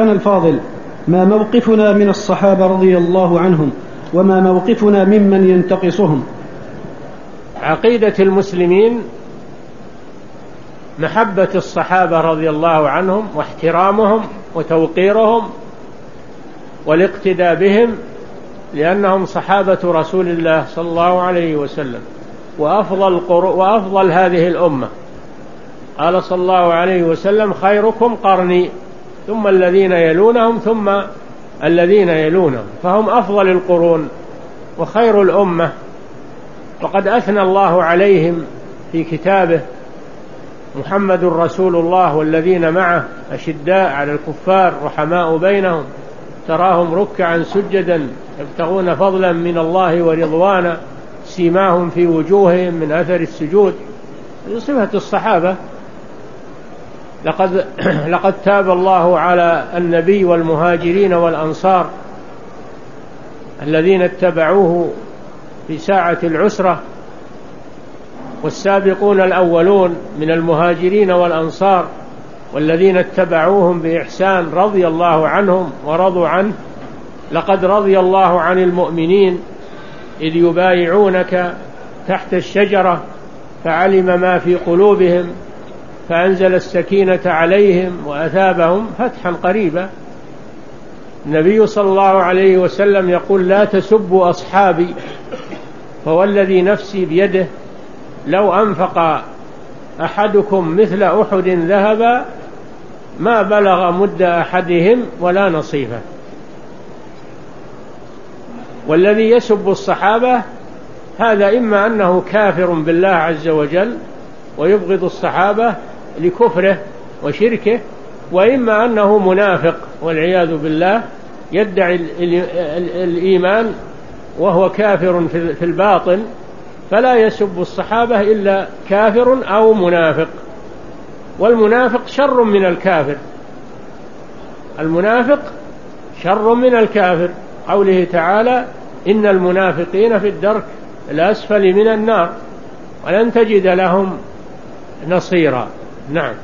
شيخنا الفاضل ما موقفنا من الصحابة رضي الله عنهم وما موقفنا ممن ينتقصهم. عقيدة المسلمين محبة الصحابة رضي الله عنهم واحترامهم وتوقيرهم والاقتداء بهم لأنهم صحابة رسول الله صلى الله عليه وسلم. وأفضل, وأفضل هذه الأمة. قال صلى الله عليه وسلم خيركم قرني. ثم الذين يلونهم ثم الذين يلونهم. فهم أفضل القرون وخير الأمة. وقد أثنى الله عليهم في كتابه محمد رسول الله والذين معه أشداء على الكفار رحماء بينهم. تراهم ركعا سجدا يبتغون فضلا من الله ورضوانا سيماهم في وجوههم من أثر السجود. صفة الصحابة لقد لقد تاب الله على النبي والمهاجرين والأنصار الذين اتبعوه في ساعة العسرة والسابقون الأولون من المهاجرين والأنصار والذين اتبعوهم بإحسان رضي الله عنهم ورضوا عنه. لقد رضي الله عن المؤمنين إذ يبايعونك تحت الشجرة فعلم ما في قلوبهم فأنزل السكينة عليهم وأثابهم فتحا قريبا. النبي صلى الله عليه وسلم يقول لا تسبوا أصحابي فوالذي نفسي بيده لو أنفق أحدكم مثل أحد ذهبا ما بلغ مد أحدهم ولا نصيفه والذي يسب الصحابة هذا إما أنه كافر بالله عز وجل ويبغض الصحابة لكفره وشركه وإما أنه منافق والعياذ بالله يدعي الإيمان وهو كافر في الباطن فلا يسب الصحابة إلا كافر أو منافق. والمنافق شر من الكافر. المنافق شر من الكافر. قوله تعالى إن المنافقين في الدرك الأسفل من النار ولن تجد لهم نصيرا. نعم